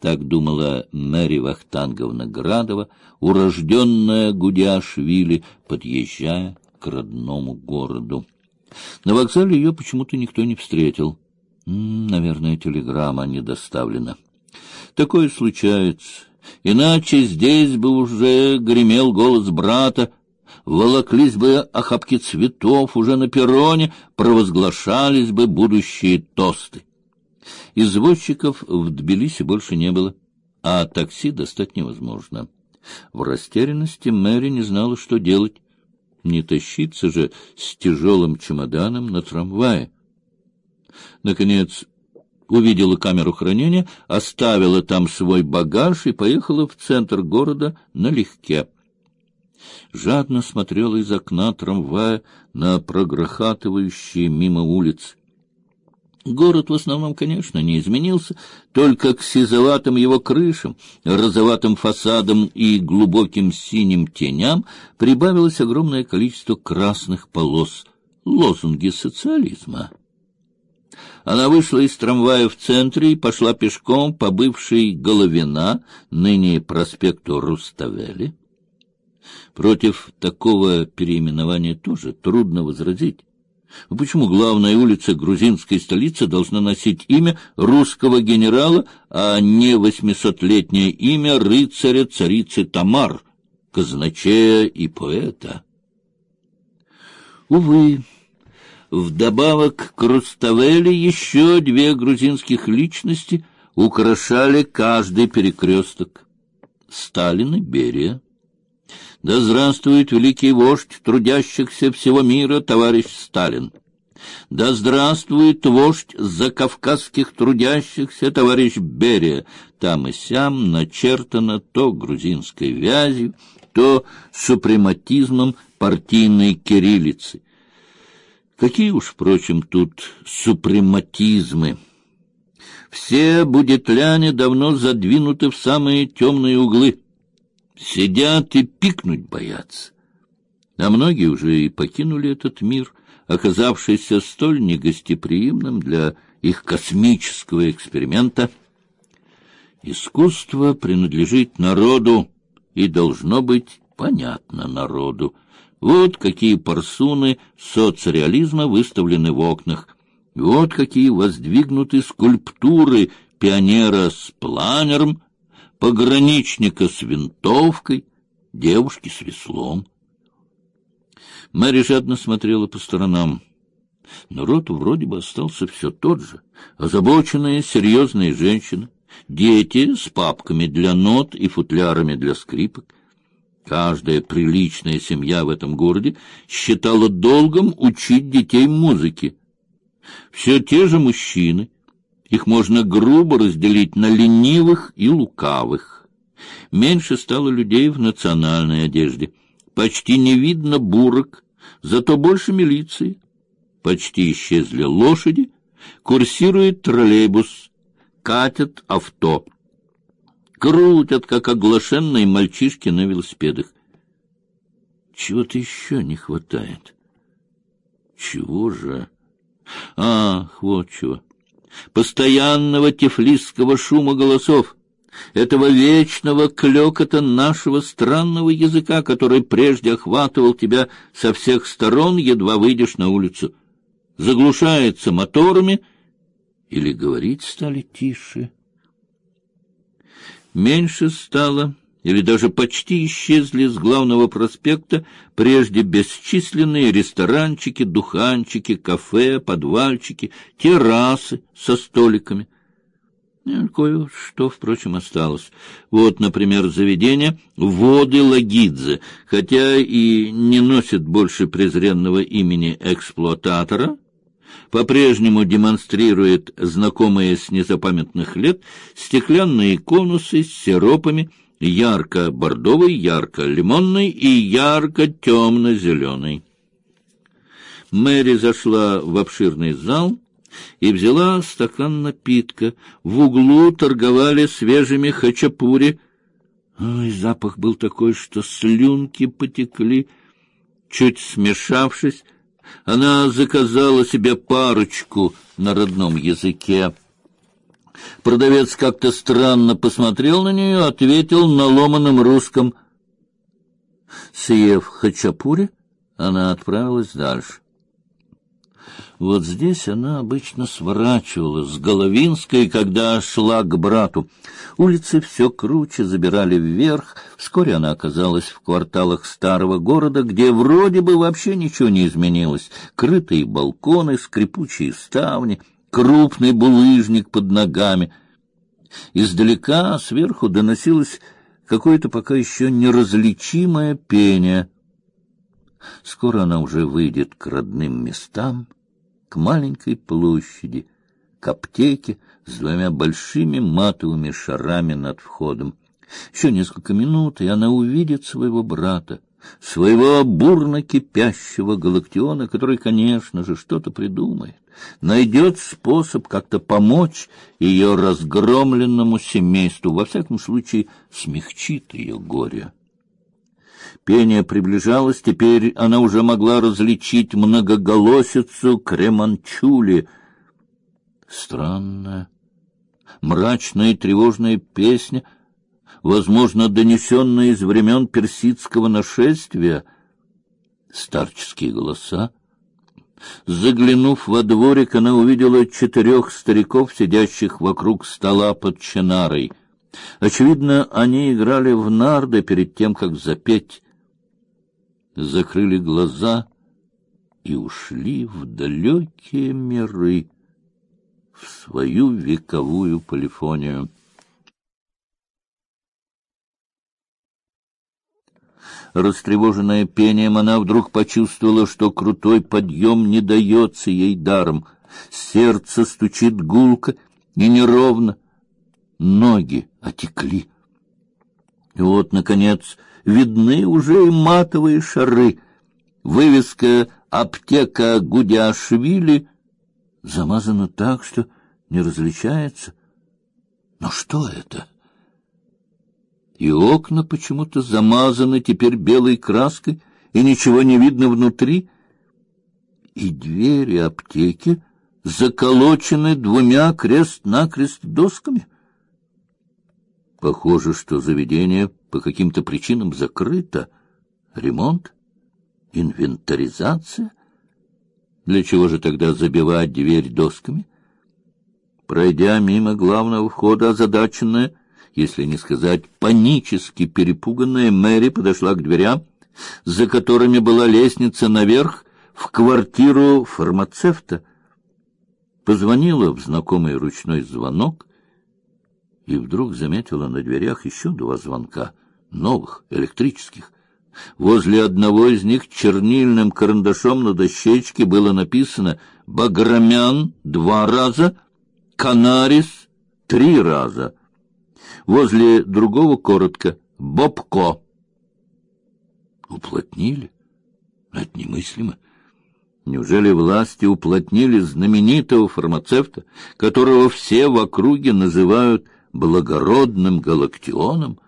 Так думала Мэри Вахтанговна Градова, урожденная Гудяшвили, подъезжая к родному городу. На вокзале ее почему-то никто не встретил. Наверное, телеграмма не доставлена. Такое случается. Иначе здесь бы уже гремел голос брата, волоклись бы охапки цветов уже на перроне, провозглашались бы будущие тосты. Извозчиков в Тбилиси больше не было, а такси достать невозможно. В растерянности Мэри не знала, что делать. Не тащиться же с тяжелым чемоданом на трамвае. Наконец увидела камеру хранения, оставила там свой багаж и поехала в центр города налегке. Жадно смотрела из окна трамвая на прогрохатывающие мимо улицы. Город в основном, конечно, не изменился, только к сизоватым его крышам, розоватым фасадам и глубоким синим теням прибавилось огромное количество красных полос, лозунги социализма. Она вышла из трамвая в центре и пошла пешком по бывшей Головина, ныне проспекту Руставели. Против такого переименования тоже трудно возразить. Почему главная улица грузинской столицы должна носить имя русского генерала, а не восьмисотлетнее имя рыцаря-царицы Тамар, казначея и поэта? Увы, вдобавок к Руставели еще две грузинских личности украшали каждый перекресток. Сталин и Берия. Да здравствует великий вождь трудящихся всего мира, товарищ Сталин! Да здравствует вождь закавказских трудящихся, товарищ Берия! Там и сям начертано то грузинской вязью, то супрематизмом партийной кириллицы. Какие уж, впрочем, тут супрематизмы! Все будетляне давно задвинуты в самые темные углы. Сидят и пикнуть боятся. А многие уже и покинули этот мир, оказавшийся столь негостеприимным для их космического эксперимента. Искусство принадлежит народу и должно быть понятно народу. Вот какие парсуны соцреализма выставлены в окнах. Вот какие воздвигнуты скульптуры пионера с планером пограничника с винтовкой, девушки с веслом. Мэри жадно смотрела по сторонам. Народ вроде бы остался все тот же. Озабоченные, серьезные женщины, дети с папками для нот и футлярами для скрипок. Каждая приличная семья в этом городе считала долгом учить детей музыке. Все те же мужчины, их можно грубо разделить на ленивых и лукавых. Меньше стало людей в национальной одежде. Почти не видно бурок, зато больше милиции. Почти исчезли лошади, курсирует троллейбус, катят авто. Крутят, как оглашенные мальчишки на велосипедах. Чего-то еще не хватает. Чего же? Ах, вот чего постоянного тифлисского шума голосов, этого вечного клёкота нашего странного языка, который прежде охватывал тебя со всех сторон, едва выйдешь на улицу, заглушается моторами или говорить стали тише. Меньше стало или даже почти исчезли с главного проспекта прежде бесчисленные ресторанчики, духанчики, кафе, подвальчики, террасы со столиками. Кое-что, впрочем, осталось. Вот, например, заведение «Воды Лагидзе», хотя и не носит больше презренного имени эксплуататора, по-прежнему демонстрирует знакомые с незапамятных лет стеклянные конусы с сиропами, ярко-бордовый, ярко-лимонный и ярко-темно-зеленый. Мэри зашла в обширный зал и взяла стакан напитка. В углу торговали свежими хачапури. Ой, запах был такой, что слюнки потекли. Чуть смешавшись, она заказала себе парочку на родном языке. Продавец как-то странно посмотрел на нее, ответил на ломаном русском. Съев хачапури, она отправилась дальше. Вот здесь она обычно сворачивала с Головинской, когда шла к брату. Улицы все круче забирали вверх. Вскоре она оказалась в кварталах старого города, где вроде бы вообще ничего не изменилось. Крытые балконы, скрипучие ставни, крупный булыжник под ногами. Издалека, сверху доносилось какое-то пока еще неразличимое пение. Скоро она уже выйдет к родным местам к маленькой площади, к аптеке с двумя большими матовыми шарами над входом. Еще несколько минут, и она увидит своего брата, своего бурно кипящего галактиона, который, конечно же, что-то придумает, найдет способ как-то помочь ее разгромленному семейству, во всяком случае смягчит ее горе. Пение приближалось, теперь она уже могла различить многоголосицу креманчули. Странная, мрачная и тревожная песня, возможно, донесенная из времен персидского нашествия. Старческие голоса. Заглянув во дворик, она увидела четырех стариков, сидящих вокруг стола под чинарой. Очевидно, они играли в нарды перед тем, как запеть закрыли глаза и ушли в далекие миры, в свою вековую полифонию. Растревоженная пением, она вдруг почувствовала, что крутой подъем не дается ей даром. Сердце стучит гулко и неровно. Ноги отекли. И вот, наконец, видны уже и матовые шары. Вывеска «Аптека Гудяшвили» замазана так, что не различается. Но что это? И окна почему-то замазаны теперь белой краской, и ничего не видно внутри. И двери аптеки заколочены двумя крест-накрест досками. Похоже, что заведение по каким-то причинам закрыто. Ремонт? Инвентаризация? Для чего же тогда забивать дверь досками? Пройдя мимо главного входа, озадаченная, если не сказать панически перепуганная, Мэри подошла к дверям, за которыми была лестница наверх, в квартиру фармацевта. Позвонила в знакомый ручной звонок, и вдруг заметила на дверях еще два звонка, новых, электрических. Возле одного из них чернильным карандашом на дощечке было написано «Баграмян» два раза, «Канарис» три раза. Возле другого коротко «Бобко». Уплотнили? Это немыслимо. Неужели власти уплотнили знаменитого фармацевта, которого все в округе называют благородным галактионом,